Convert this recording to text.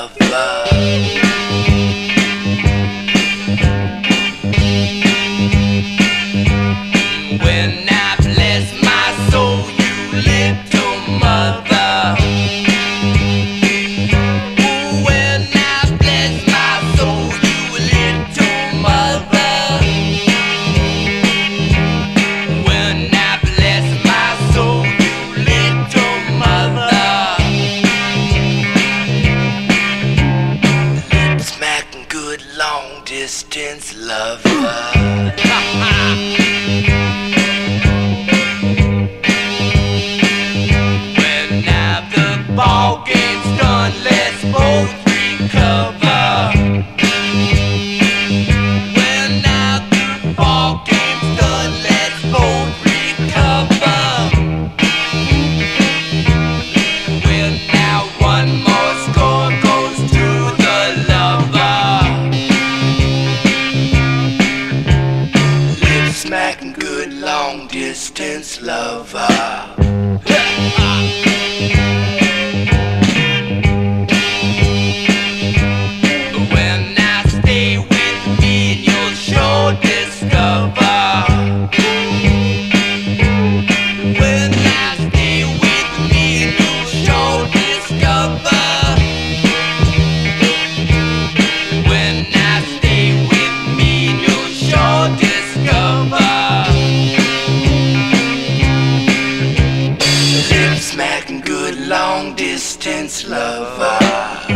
love. distance lover. ball. long distance lover. Ah. Intense lover.